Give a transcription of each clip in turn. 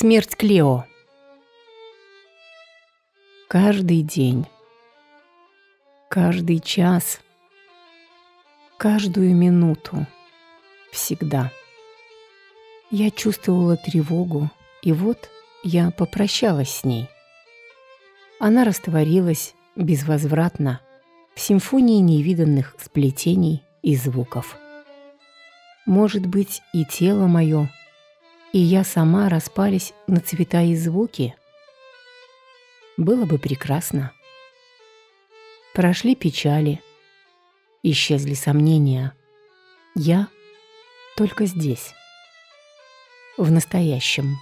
Смерть Клео. Каждый день, каждый час, каждую минуту, всегда. Я чувствовала тревогу, и вот я попрощалась с ней. Она растворилась безвозвратно в симфонии невиданных сплетений и звуков. Может быть, и тело мое — и я сама распались на цвета и звуки, было бы прекрасно. Прошли печали, исчезли сомнения. Я только здесь, в настоящем.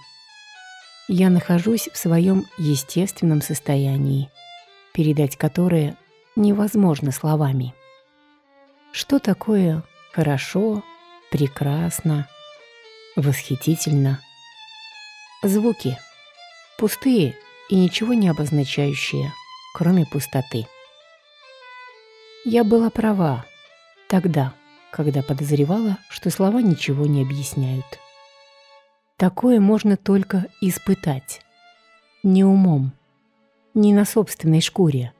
Я нахожусь в своем естественном состоянии, передать которое невозможно словами. Что такое хорошо, прекрасно, Восхитительно. Звуки. Пустые и ничего не обозначающие, кроме пустоты. Я была права тогда, когда подозревала, что слова ничего не объясняют. Такое можно только испытать. Не умом, не на собственной шкуре,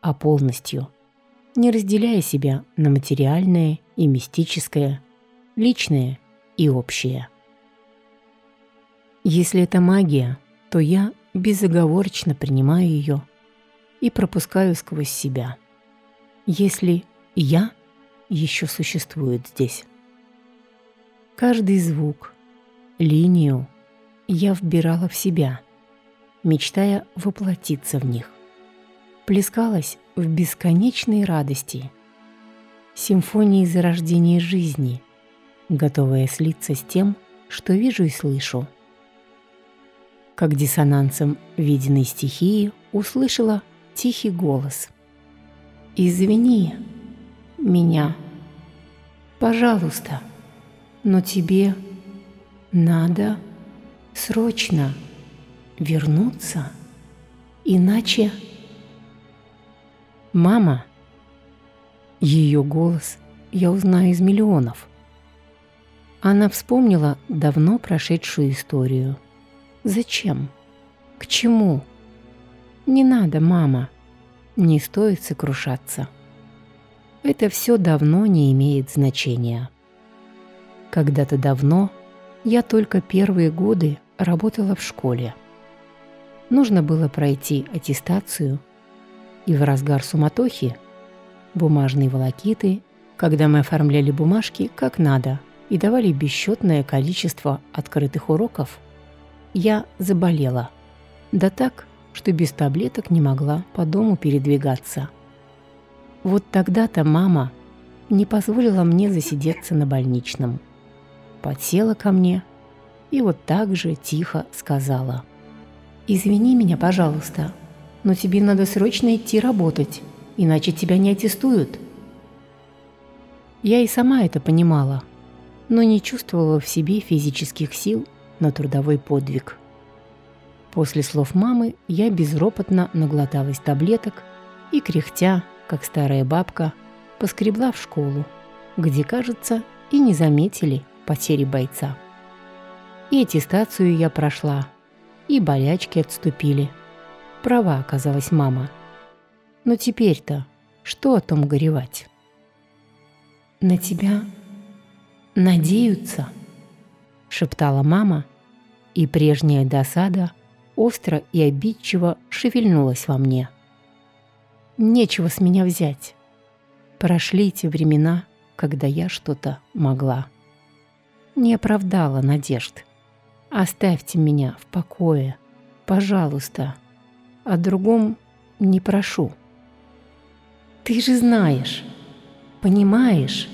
а полностью, не разделяя себя на материальное и мистическое, личное и общее. Если это магия, то я безоговорочно принимаю ее и пропускаю сквозь себя. Если я еще существует здесь. Каждый звук, линию я вбирала в себя, мечтая воплотиться в них. Плескалась в бесконечной радости, симфонии зарождения жизни, готовая слиться с тем, что вижу и слышу. Как диссонансом виденной стихии услышала тихий голос. «Извини меня, пожалуйста, но тебе надо срочно вернуться, иначе...» «Мама!» Ее голос я узнаю из миллионов – она вспомнила давно прошедшую историю. Зачем? К чему? Не надо, мама. Не стоит сокрушаться. Это все давно не имеет значения. Когда-то давно я только первые годы работала в школе. Нужно было пройти аттестацию, и в разгар суматохи, бумажные волокиты, когда мы оформляли бумажки как надо – и давали бесчетное количество открытых уроков, я заболела. Да так, что без таблеток не могла по дому передвигаться. Вот тогда-то мама не позволила мне засидеться на больничном. Подсела ко мне и вот так же тихо сказала. «Извини меня, пожалуйста, но тебе надо срочно идти работать, иначе тебя не аттестуют». Я и сама это понимала – но не чувствовала в себе физических сил на трудовой подвиг. После слов мамы я безропотно наглоталась таблеток и, кряхтя, как старая бабка, поскребла в школу, где, кажется, и не заметили потери бойца. И аттестацию я прошла, и болячки отступили. Права оказалась мама. Но теперь-то что о том горевать? «На тебя надеются», — шептала мама, и прежняя досада остро и обидчиво шевельнулась во мне. «Нечего с меня взять. Прошли те времена, когда я что-то могла. Не оправдала надежд. Оставьте меня в покое, пожалуйста. О другом не прошу. Ты же знаешь, понимаешь,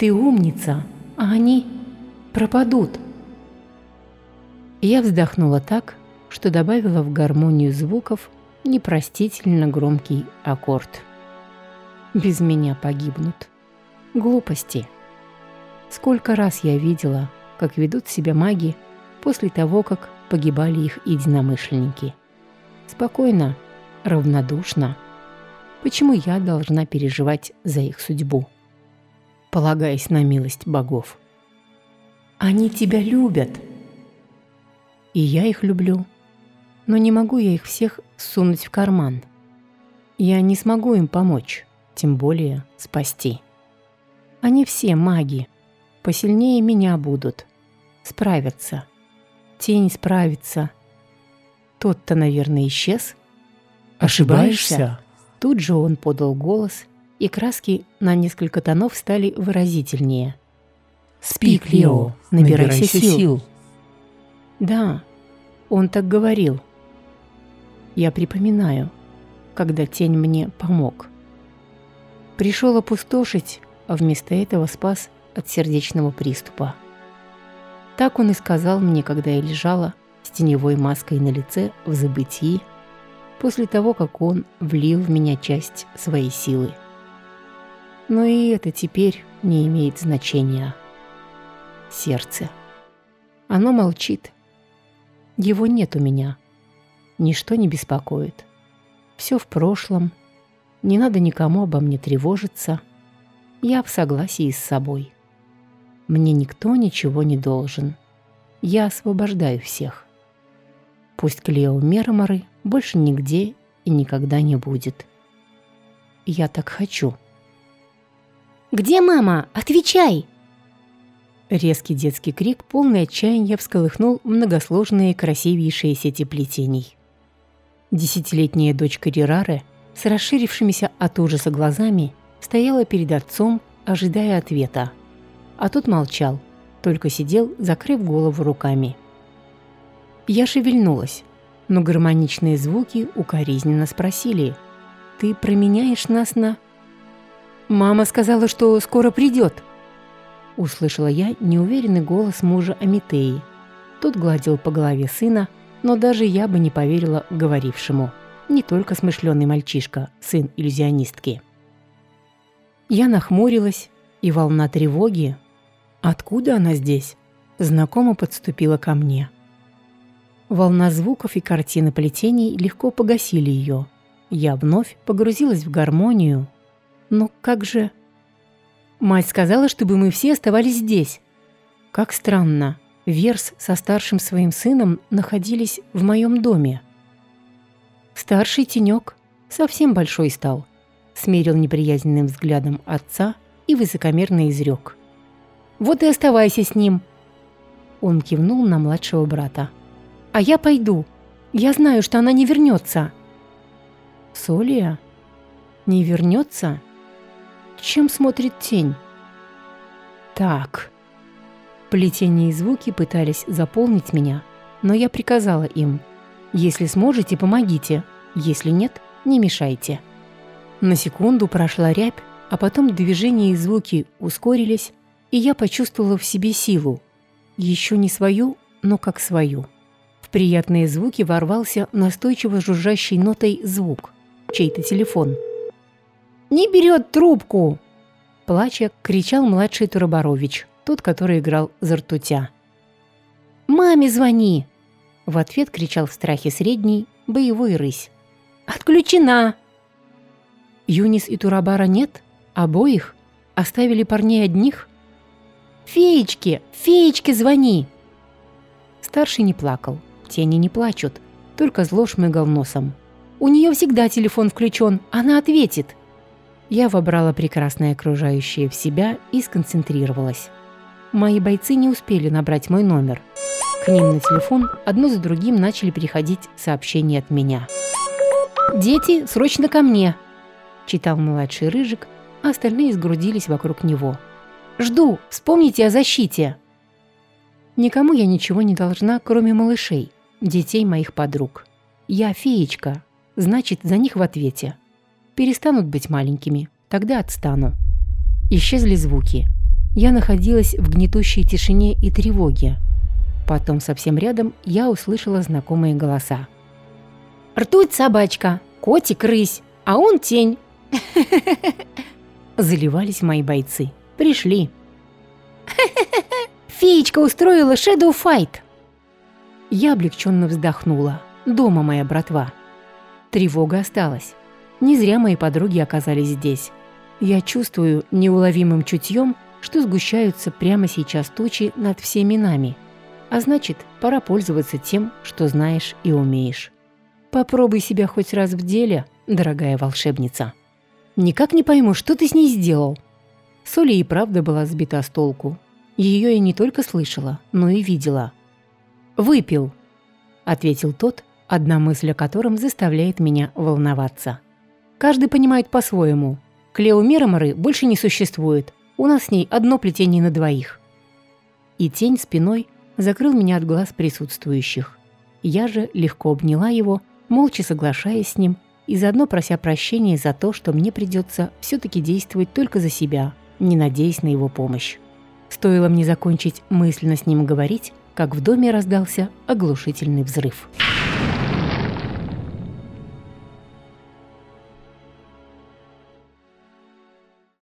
ты умница, а они пропадут. Я вздохнула так, что добавила в гармонию звуков непростительно громкий аккорд. Без меня погибнут. Глупости. Сколько раз я видела, как ведут себя маги после того, как погибали их единомышленники. Спокойно, равнодушно. Почему я должна переживать за их судьбу? Полагаясь на милость богов. «Они тебя любят!» И я их люблю. Но не могу я их всех сунуть в карман. Я не смогу им помочь, тем более спасти. Они все маги. Посильнее меня будут. Справятся. Тень справится. Тот-то, наверное, исчез. Ошибаешься? Тут же он подал голос, и краски на несколько тонов стали выразительнее. «Спи, Клео, набирайся, набирайся сил. сил». Да, он так говорил. Я припоминаю, когда тень мне помог. Пришел опустошить, а вместо этого спас от сердечного приступа. Так он и сказал мне, когда я лежала с теневой маской на лице в забытии, после того, как он влил в меня часть своей силы. Но и это теперь не имеет значения. Сердце. Оно молчит. Его нет у меня. Ничто не беспокоит. Все в прошлом. Не надо никому обо мне тревожиться. Я в согласии с собой. Мне никто ничего не должен. Я освобождаю всех. Пусть Клео Мерморы больше нигде и никогда не будет. Я так хочу. «Где мама? Отвечай!» Резкий детский крик, полный отчаяния, всколыхнул многосложные красивейшие сети плетений. Десятилетняя дочка Рерары с расширившимися от ужаса глазами стояла перед отцом, ожидая ответа. А тот молчал, только сидел, закрыв голову руками. Я шевельнулась, но гармоничные звуки укоризненно спросили. «Ты променяешь нас на...» «Мама сказала, что скоро придет», — услышала я неуверенный голос мужа Амитеи. Тот гладил по голове сына, но даже я бы не поверила говорившему. Не только смышленый мальчишка, сын иллюзионистки. Я нахмурилась, и волна тревоги, откуда она здесь, знакомо подступила ко мне. Волна звуков и картины плетений легко погасили ее. Я вновь погрузилась в гармонию. Но как же... Мать сказала, чтобы мы все оставались здесь. Как странно. Верс со старшим своим сыном находились в моем доме. Старший тенек совсем большой стал. Смерил неприязненным взглядом отца и высокомерно изрек. «Вот и оставайся с ним!» Он кивнул на младшего брата. А я пойду. Я знаю, что она не вернется. Солия? Не вернется? Чем смотрит тень? Так. Плетение и звуки пытались заполнить меня, но я приказала им. Если сможете, помогите. Если нет, не мешайте. На секунду прошла рябь, а потом движения и звуки ускорились, и я почувствовала в себе силу. Еще не свою, но как свою приятные звуки ворвался настойчиво жужжащей нотой звук. Чей-то телефон. «Не берет трубку!» Плача, кричал младший Туроборович, тот, который играл за ртутя. «Маме звони!» В ответ кричал в страхе средний, боевой рысь. «Отключена!» Юнис и Турабара нет? Обоих? Оставили парней одних? «Феечки! Феечки, звони!» Старший не плакал, Тени не плачут, только зло шмыгал носом. «У нее всегда телефон включен, она ответит!» Я вобрала прекрасное окружающее в себя и сконцентрировалась. Мои бойцы не успели набрать мой номер. К ним на телефон одно за другим начали приходить сообщения от меня. «Дети, срочно ко мне!» – читал младший Рыжик, а остальные сгрудились вокруг него. «Жду! Вспомните о защите!» Никому я ничего не должна, кроме малышей – детей моих подруг. Я феечка, значит, за них в ответе. Перестанут быть маленькими, тогда отстану. Исчезли звуки. Я находилась в гнетущей тишине и тревоге. Потом совсем рядом я услышала знакомые голоса. «Ртуть собачка, котик рысь, а он тень». Заливались мои бойцы. Пришли. «Феечка устроила Shadow Fight!» Я облегченно вздохнула. Дома моя братва. Тревога осталась. Не зря мои подруги оказались здесь. Я чувствую неуловимым чутьем, что сгущаются прямо сейчас тучи над всеми нами. А значит, пора пользоваться тем, что знаешь и умеешь. Попробуй себя хоть раз в деле, дорогая волшебница. Никак не пойму, что ты с ней сделал. Соли и правда была сбита с толку. Ее я не только слышала, но и видела. «Выпил», — ответил тот, одна мысль о котором заставляет меня волноваться. Каждый понимает по-своему. Клео Мироморы больше не существует. У нас с ней одно плетение на двоих. И тень спиной закрыл меня от глаз присутствующих. Я же легко обняла его, молча соглашаясь с ним и заодно прося прощения за то, что мне придется все-таки действовать только за себя, не надеясь на его помощь. Стоило мне закончить мысленно с ним говорить, как в доме раздался оглушительный взрыв.